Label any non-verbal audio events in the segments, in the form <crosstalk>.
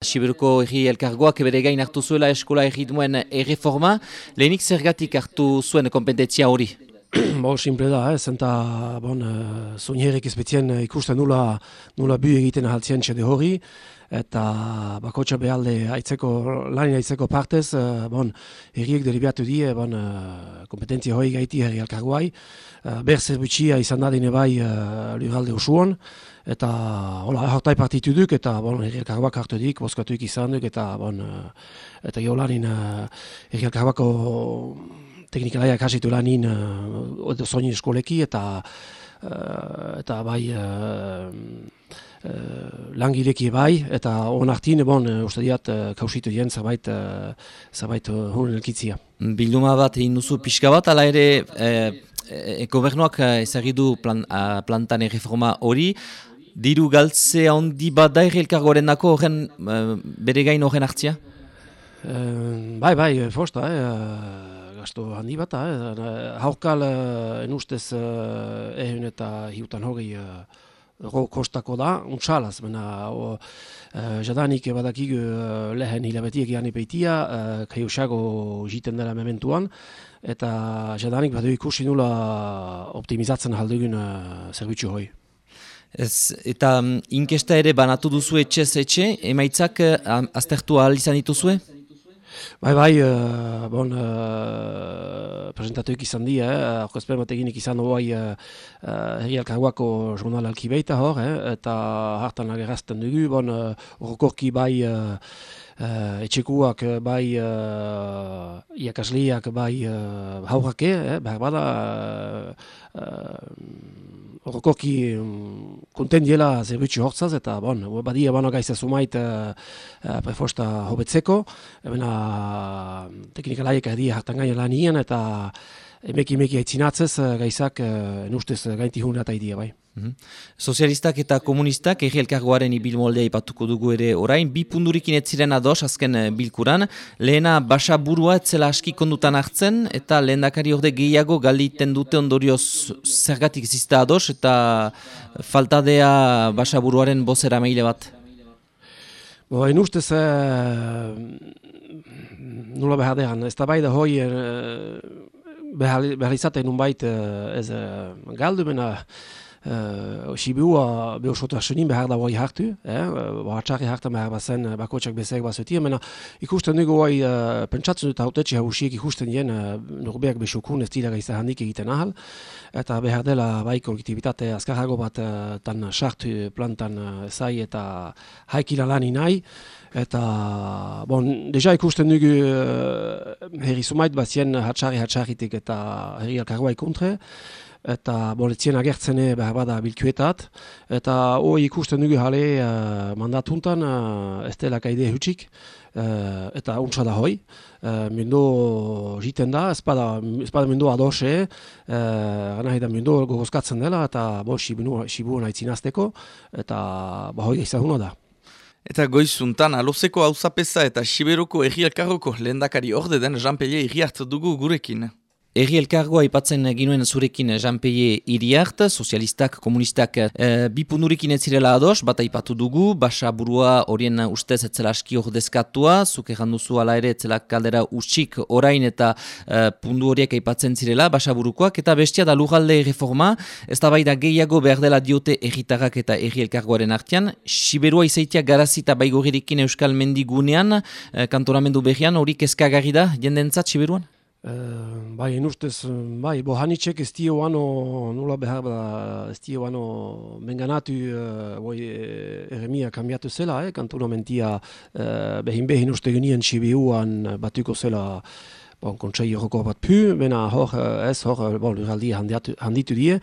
Siberuko erri elkargoak bere gain hartu zuela eskola erritmuen erreforma, lehenik zergatik hartu zuen kompetentzia hori? <clears throat> Bo, simple da, eh? zenta bon, uh, zunierek izbetien ikusten nula, nula bu egiten ahaltzien txede hori, eta bakotxa behalde aitzeko, lanin aitzeko partez, uh, bon, herriek deribiatu die, bon, uh, kompetentzia hori gaiti herri elkargoai, uh, ber zerbitxia izan dadine bai uh, lurralde usuan, eta hola hartai partitu duk eta bon herriak hartu dik boskatuik izan duk eta bon uh, eta jolanin herriak harbako teknikalaiak hasitu lanin uh, soini eskoleki eta uh, eta bai uh, uh, langileki bai eta onartin bon uste diat uh, kausitu dien zerbait uh, zerbait uh, hun elkitzia. Bilduma bat egin duzu pixka bat, ala ere eh, e, gobernuak ezagidu plan, plantan erreforma hori, diru galtze handi bat da elkargoaren dako horren uh, bere gain horren hartzia? Uh, bai, bai, fosta, eh, gasto handi bat, eh, haukal uh, enustez uh, ehun eta hiutan hori uh, kostako da, untsalaz, mena, o, uh, jadanik badakik uh, lehen hilabetiek egan epeitia, uh, kai usago jiten dela mementuan, eta jadanik badu ikusi nula optimizatzen haldugun uh, zerbitzu hori. Ez, eta um, inkesta ere banatu duzu etxez etxe, emaitzak uh, aztertu ahal izan dituzue? Bai, bai, uh, bon, uh, presentatuik izan di, eh, aurkezpen bateginik izan hori uh, uh, herri alkarguako jurnal alkibeita hor, eh, eta hartan agerazten dugu, bon, uh, bai uh, uh, etxekuak bai uh, iakasliak bai uh, haurake, eh, behar bada, Orokoki um, konten diela zerbitzu hortzaz, eta bon, badia bano gaiza sumait uh, uh, prefosta hobetzeko, ebena teknikalaiek erdi hartan gaina lan ian, eta emeki emeki haitzinatzez uh, gaizak uh, nustez gainti hun eta idia bai. Mhm. Sozialistak eta komunistak egi elkargoaren ibil moldea ipatuko dugu ere orain, bi pundurikin etziren ados azken eh, bilkuran, lehena basa burua etzela aski kondutan hartzen, eta lehen dakari orde gehiago galiten dute ondorioz zergatik zizta ados, eta faltadea basa buruaren bozera maile bat. Bo, en ustez, e, nula behar dehan, ez da bai da hoi, e, behar izaten unbait ez galdu, mena, Uh, Sibua behosota sunin behar da boi hartu, eh? Bahatxarri hartan behar bazen bakotxak bezek bazetia, mena ikusten dugu bai uh, pentsatzen dut hautetxe hausiek ikusten dien uh, norbeak besokun ez dira gaizta handik egiten ahal, eta behar dela bai kolektibitate azkarrago bat uh, tan sartu plantan uh, zai eta haikila lani nahi, eta bon, deja ikusten dugu uh, herri sumait bazien hatxarri hatxarritik eta herri alkargoa ikontre, eta boletzien agertzene behar bada bilkuetat, eta hori ikusten dugu jale uh, mandatuntan uh, ez dela kaide hutsik, uh, eta untsa da hoi. Uh, mundu jiten da, ez bada, ez bada mundu adose, uh, gana da mundu gogozkatzen dela, eta bo sibu nahi zinazteko, eta ba hoi izan da. Eta goizuntan, alozeko hau eta siberoko errialkarroko lehendakari orde den Jean-Pellier irriart dugu gurekin. Eri elkargoa ipatzen ginuen zurekin Jean-Peie iriart, sozialistak, komunistak e, bi punurikin ez zirela ados, bat aipatu dugu, basa burua horien ustez etzela aski ordezkatua, zuke janduzu ala ere etzela kaldera usik orain eta e, pundu horiek aipatzen zirela, basa burukoak, eta bestia da lugalde reforma, ez bai da gehiago behar dela diote erritarrak eta erri elkargoaren artean, Siberua izaitia garazita baigoririkin euskal mendigunean, e, kantoramendu behian, hori kezkagarri da, jendentzat Siberuan? Uh, bai, enustez, bai, bo hanitxek ez dio ano, nula behar da, ez dio menganatu uh, boi, eremia kambiatu zela, eh, kantu mentia uh, behin behin uste genien Sibiuan batuko zela bon, kontsei horoko bat pu, bena hor, ez, hor, bon, luraldi handitu die,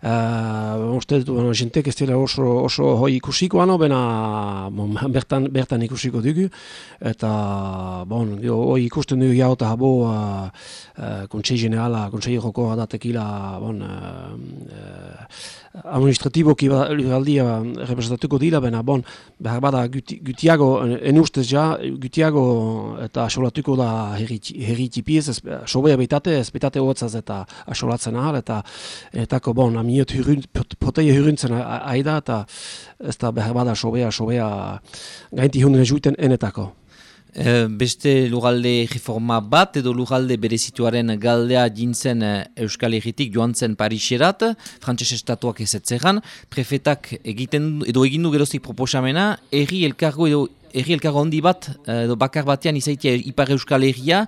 Uh, Uste dut, bueno, jentek ez dira oso, oso hoi ikusiko ano, bena <laughs> bon, bertan, bertan ikusiko dugu. Eta, bon, hoi ikusten dugu jau eta habo uh, uh, kontsei generala, kontsei joko adatekila, bon, uh, administratiboki ba, luraldia representatuko dira, bena, bon, behar bada guti, gutiago, en ustez ja, gutiago eta asolatuko da herri tipiz, sobea behitate, ez behitate hotzaz eta asolatzen ahal, eta etako, bon, amiot hyrun, proteie hyruntzen aida, eta ez da behar bada sobea, sobea gainti hunden juiten enetako. E, beste lugalde reforma bat edo lugalde berezituaren galdea jintzen e, Euskal Herritik joan zen Pariserat, frantses estatuak ezetzeran, prefetak egiten edo egindu geroztik proposamena, erri elkargo edo erri elkargo handi bat edo bakar batean izaitia Ipar Euskal Herria,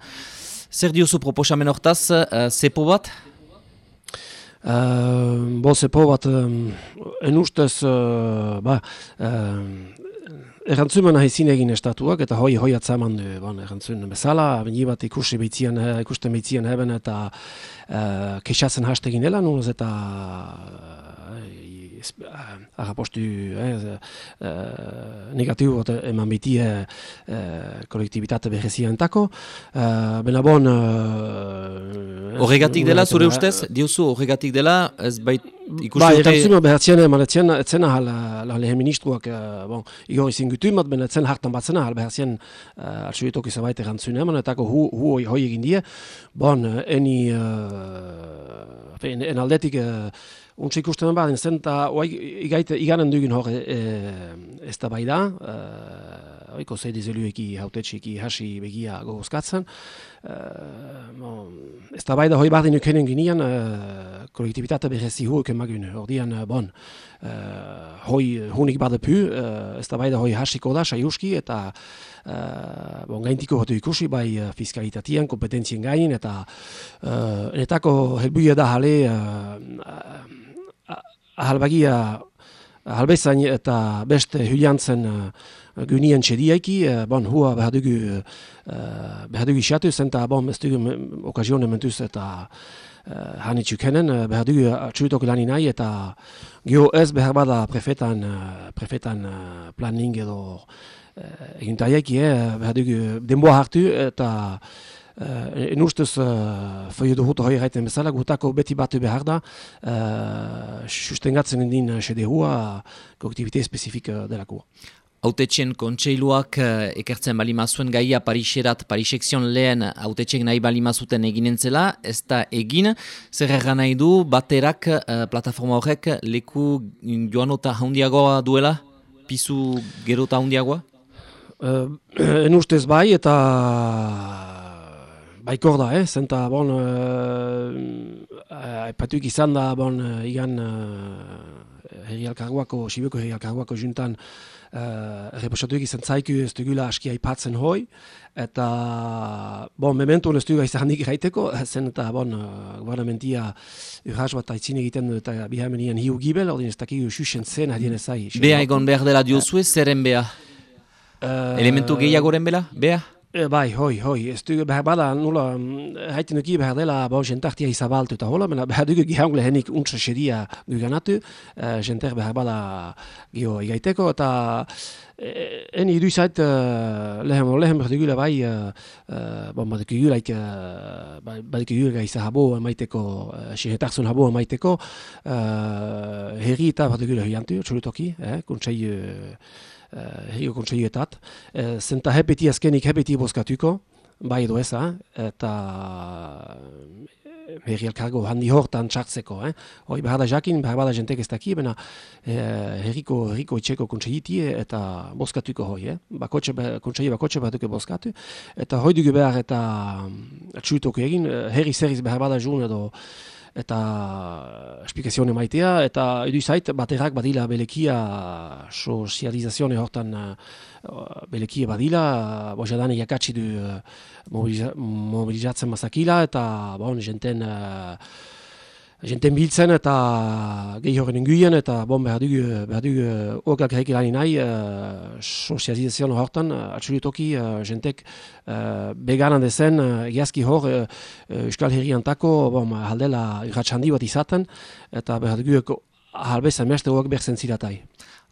zer diozu proposamen hortaz, uh, zepo bat? Uh, bo, zepo bat, um, en ustez, uh, ba, Errantzun haizin egin estatuak eta hoi hoi atzaman du, bon, errantzun bezala, bini bat ikusi behitzien, ikusten behitzien heben eta uh, kexatzen hastegin elan, eta agapostu eh, eh, negatibo bat eman bitie eh, kolektibitate behezien entako. Eh, Bena bon... Horregatik dela, zure ustez, diozu horregatik dela, ez bait ikusten ba, dute... Ba, erantzuna behatzen eman etzen, etzen ahal la, lehen ministruak, uh, bon, igor izin gutu bat, ben etzen hartan batzen ahal behatzen uh, altsuritok izabait erantzuna eman, etako hu, hu hoi, hoi egin die, bon, eni... Uh, en, en aldetik... Uh, Untsa ikusten badin zen, eta igaite, iganen dugun hor e, ez da bai da, e, oiko zei dizelueki hautetxiki hasi begia gogozkatzen. E, ez da bai da hoi badin ukenen ginean, e, kolektibitate berezi huuk emagun, hor dian, bon, e, hoi hunik badepu, e, ez da bai da hoi hasiko da, saiuski, eta Uh, bon, gaintiko hotu ikusi, bai fiskalitatian, kompetentzien gain, eta uh, enetako helbuia da jale uh, ahalbagia ahalbezain eta beste huliantzen uh, gunien txediaiki, uh, bon, hua behar dugu, uh, behar dugu isatu zen, eta bon, ez dugu okazione mentuz eta uh, hanitzu kenen, uh, behar dugu atxuitok lani nahi, eta gio ez behar bada prefetan, uh, prefetan uh, planning edo uh, egin taieki, eh, behar dugu denboa hartu, eta Uh, en ustez, uh, edo hoto hoi gaiten bezala, gutako beti batu behar da, uh, sustengatzen din sede hua, kolektivite espezifik uh, delako. Autetxen kontseiluak uh, ekertzen balimazuen gaia Pariserat, Parisekzion lehen autetxek nahi balimazuten eginen zela, ez da egin, zer erran nahi du, baterak uh, plataforma horrek leku joanota haundiagoa duela, pizu gerota haundiagoa? Uh, en ustez bai, eta Baikor da, eh? Zenta, bon, epatuik uh, uh, izan da, bon, uh, igan uh, herri alkarguako, Sibeko herri alkarguako juntan, uh, reposatuik izan zaiku ez dugula aski aipatzen hoi, eta, bon, mementu ez dugu izan handik gaiteko, zen eta, bon, gubernamentia urras bat aitzin egiten du, eta bihamenien hiu gibel, ordin ez dakigu xuxen zen, hadien ezai. Bea egon behar dela diozue, zeren bea? Uh, Elementu gehiagoren bela, bea? E, bai, hoi, hoi. Ez du behar bada, nula, haiten duki behar dela, bo, jentartia izabaltu eta hola, mena behar dugu gihaungle henik untsa xeria guganatu, e, jentar behar bada gio igaiteko, eta e, eni idu izait, uh, lehen, lehen behar dugula bai, uh, bon, badik igulaik, uh, badik igulaik izahabo emaiteko, uh, xehetartzun habo emaiteko, uh, herri eta behar dugula hiantu, txurutoki, eh, kuntsai, uh, uh, hego kontseiluetat. Uh, zenta hepeti azkenik hepeti bozkatuko, bai edo eza, eta herri handi hortan txartzeko. Eh? Hoi behar da jakin, behar da jentek ez daki, bena herriko, herriko itxeko kontseilutie eta bozkatuko hoi. Eh? Bakotxe, kontseilu bakotxe behar duke bozkatu. Eta hoi dugu behar eta atxuitoko egin, herri zerriz behar bada jun edo eta esplikazioa maitea, eta edu izait, baterak badila belekia sozializazione hortan uh, belekia badila, bojadane jakatsi du uh, mobilizatzen mazakila, eta bon, jenten uh, jenten biltzen eta gehi horren inguien eta bon behar dugu, behar dugu okak reik ilani nahi uh, sozializazioan hortan, uh, atxuritoki uh, jentek uh, beganan dezen uh, egiazki hor uh, Euskal Herrian tako bon, haldela irratxandi bat izaten eta behar dugu halbezan meste horiek behar ziratai.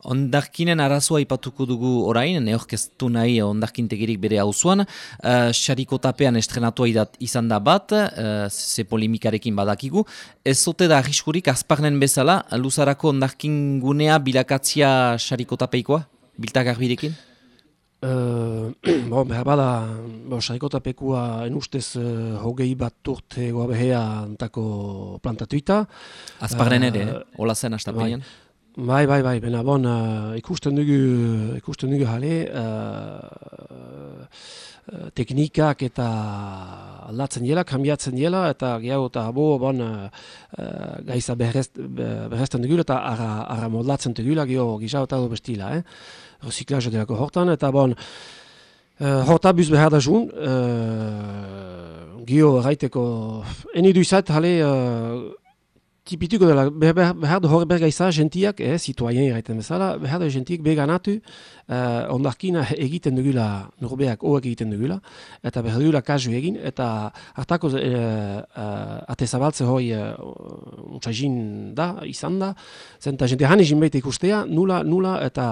Ondarkinen arazoa ipatuko dugu orain, neorkeztu nahi ondarkintegirik bere hauzuan. Uh, Xariko tapean estrenatua idat, izan da bat, uh, ze polemikarekin badakigu. Ez zote da arriskurik azparnen bezala, luzarako ondarkin gunea bilakatzia xariko tapeikoa, biltak arbirekin? Uh, <clears throat> bon, behar bada, Bo, sarikota pekua enustez uh, hogei bat urte goa behea antako plantatuita. Azparren ere, uh, hola zen astapenean? Bai, bai, bai, bena bon, uh, ikusten dugu, ikusten dugu jale, uh, teknikak eta aldatzen dela, kambiatzen dela, eta gehiago eta abo, bon, uh, gaiza berrezten dugula, eta ara, ara modlatzen dugula, gehiago gizau eta bestila, eh? Reziklazo delako hortan, eta bon, Uh, horta buz behar da jun, uh, gio erraiteko, eni duizat, hale, uh, tipituko dela, behar da hori bergaiza gentiak, eh, situaien erraiten bezala, behar da gentiak beganatu, uh, ondarkina egiten dugula, norbeak hoek egiten dugula, eta behar dugula kazu egin, eta hartako uh, uh, ate zabaltze hori uh, da, izan da, zenta jente hanezin baita ikustea, nula, nula, eta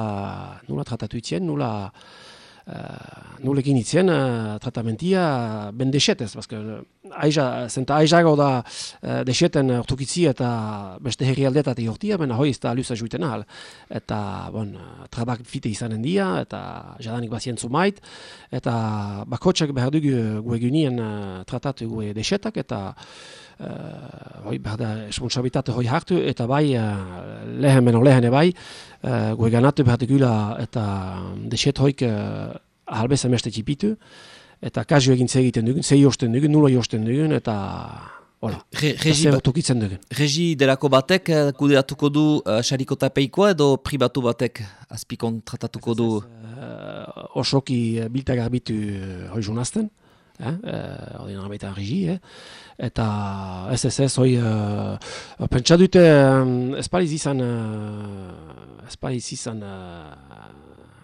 nula tratatu itzien, nula, Uh, nulekin itzen uh, tratamentia ben desetez, bazka, aiza, zenta aizago da uh, deseten ortukitzi eta beste herri aldetat egortia, baina hoi ez da luza juiten ahal. Eta, bon, trabak fite izanen dia, eta jadanik bazientzu mait, eta bakotxak behar dugu gu egunien uh, tratatu gu desetak, eta uh, hoi behar da esponsabitate hoi hartu, eta bai, uh, lehen beno lehen bai, uh, gu eganatu behar eta deset hoik uh, ahalbez emeste txipitu, eta kazu egin egiten dugun, zei josten dugun, nulo josten dugun, eta hola, Re, regi, ba-. Regi delako batek kudeatuko du uh, sarikota peikoa edo pribatu batek azpikon tratatuko du? uh, osoki uh, bilta garbitu uh, hoi junazten, eh? uh, regi, eh? eta ez ez ez, hoi, uh, pentsa dute, um, espaliz izan, uh, espaliz izan, uh,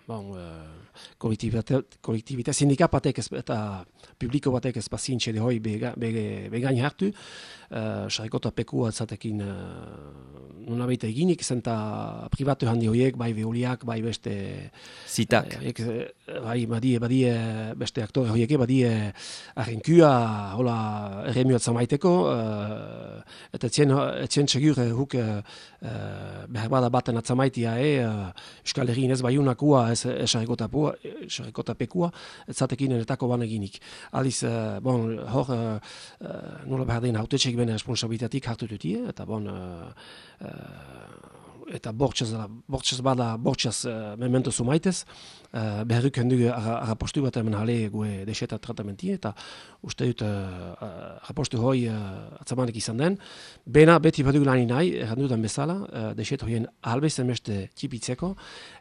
bon, uh, kolektibita sindika batek eta publiko batek ez pazientxe de hoi begain hartu, uh, sarikota pekua atzatekin uh, nuna baita eginik, zenta privatu handi horiek, bai veoliak, bai beste... Zitak. Uh, ek, bai, badie, badie beste aktore horiek, badie arrenkua, hola, erremioat zamaiteko, uh, eta etzien, etzien segur huk uh, behar bada baten atzamaitia, e, uh, Euskal Herrin ez baiunakua, ez sarikota pekua, ez zatekin eretako baneginik. Aliz, uh, bon, hor, uh, nola behar den hautetxek bene responsabilitatik hartu dutie, eta bon, uh, uh, eta bortxaz, bortxaz bada, bortxaz uh, memento sumaitez, uh, beharruk hendu arapostu bat hemen hale gue deseta tratamentie, eta uste dut uh, arapostu hoi uh, atzamanek izan den. Bena, beti badugu lani nahi, errandu bezala, uh, deseta hoien ahalbezen beste tipitzeko,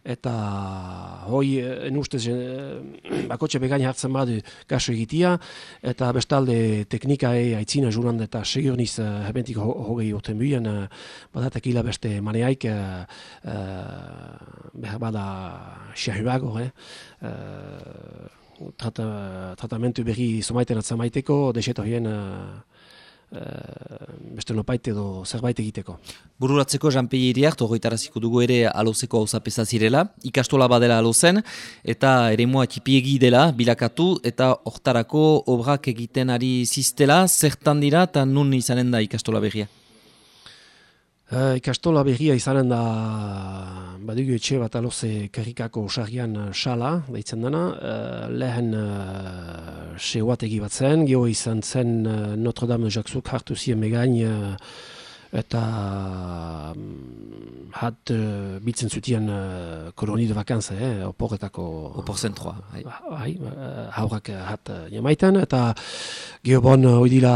eta hoi en ustez uh, <clears throat> bakotxe begain hartzen badu kaso egitia, eta bestalde teknika e aitzina juran eta segurniz uh, hebentik ho urten buien, uh, badatak hila beste maneaik uh, uh, behar bada xahuago, eh? uh, trata, tratamentu berri somaiten atzamaiteko, deseta hoien uh, uh, beste nopaite edo zerbait egiteko. Bururatzeko Jean-Pierre iriak, togoitaraziko dugu ere alozeko hau zirela, ikastola badela alozen, eta ere moa dela, bilakatu, eta hortarako obrak egiten ari ziztela, zertan dira, eta nun izanen da ikastola berria? Uh, ikastola berria izanen da badugu etxe bat aloze karikako osarrian xala, daitzen dena. Uh, lehen uh, seuat bat zen, geho izan zen uh, Notre Dame Jaxuk hartu ziren megain eta um, hat uh, bitzen zutien uh, koloni de vakanze, eh, oporretako... Opor zentroa. Hai, hai uh, haurak hat uh, jamaitan, eta geho bon, oidila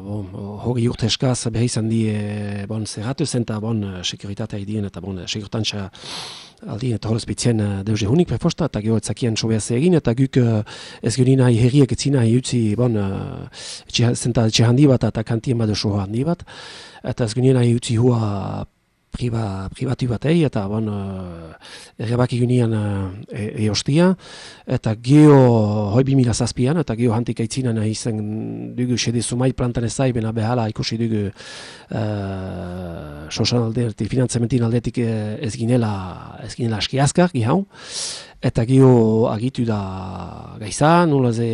bon, hori urte eskaz beha izan die bon, zerratu zen, eta bon, sekuritatea idien, eta bon, sekurtantza aldi eta horrez bitzen uh, deuze hunik prefosta, eta geho etzakien sobea egin, eta guk uh, ez geni nahi herriek etzina utzi, bon, uh, zenta etxe handi bat, eta kantien bat soha handi bat, eta ez geni nahi utzi hua priva, privatu batei, eta bon, uh, errebak egunean uh, eostia, eta geho hoi bimila zazpian, eta geho hantik aitzina nahi zen dugu sede sumai plantan ezai, bena behala ikusi dugu uh, sosan aldeetik, finantzamentin aldetik ez ginela, ez ginela aski azkar, gihau, Eta gio agitu da gaiza, nola ze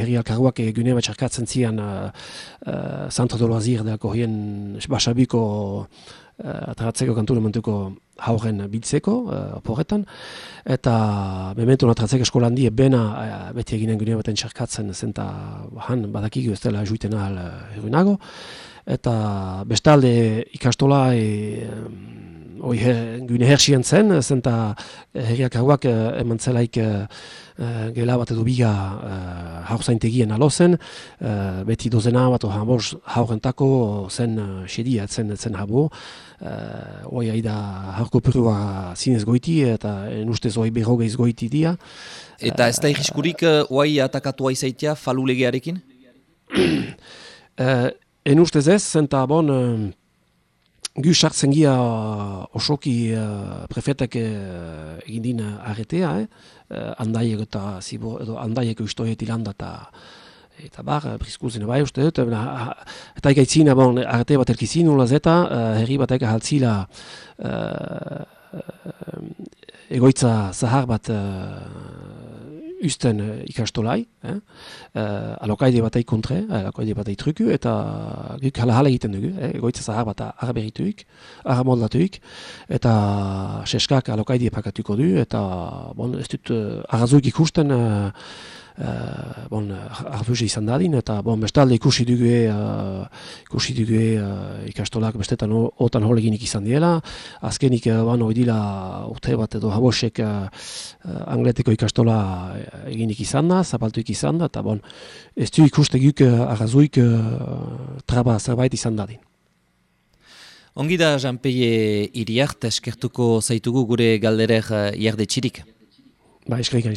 herri alkarruak egune bat txarkatzen zian uh, uh, Centro de Loazir delako hien basabiko uh, ataratzeko kantunamentuko hauren biltzeko, uh, eta mementu natratzek eskolan die bena beti eginen gure baten txerkatzen zenta han badakigu ez dela juiten ahal erunago, eta bestalde ikastola e, oi gune hersien zen, zenta herriak hauak eman zelaik uh, gela bat edo biga uh, haurzaintegien alozen, uh, beti dozena bat hambos haurentako zen uh, xedia, zen, zen habo, uh, oi haida haurko perua zinez goiti eta en ustez oi berrogeiz goiti dia. Eta ez da egiskurik uh, oai atakatua izaitia falulegearekin? uh, en ustez ez, zenta bon, uh, Gu sartzen gira osoki uh, prefetak uh, egin din arretea, eh? uh, andaiek eta zibo, edo andaiek ustoiet ilanda eta eta bar, brizkuzen bai uste dut, eta ikaitzina bon, arrete bat elkizin ulaz eta uh, herri batek ahaltzila uh, egoitza zahar bat usten uh, ikastolai, eh? uh, alokaide bat eikontre, alokaide bat eitruku, eta guk hala egiten dugu, eh? goitza zahar bat araberituik, aramoldatuik, eta seskak alokaide pakatuko du, eta bon, ez dut uh, ikusten uh, uh, bon, arfuzi izan dadin, eta bon, bestalde ikusi dugu uh, ikusi dugu uh, ikastolak bestetan otan holeginik izan diela, azkenik uh, ban dila urte bat edo habosek uh, angleteko ikastola eginik izan da, zapaltuik izan da, eta bon, ez du ikuste guk uh, arrazuik uh, traba zerbait izan dadin. Ongi da, Jean-Peie iriart, eskertuko zaitugu gure galderer uh, jarde txirik? Ba, eskerik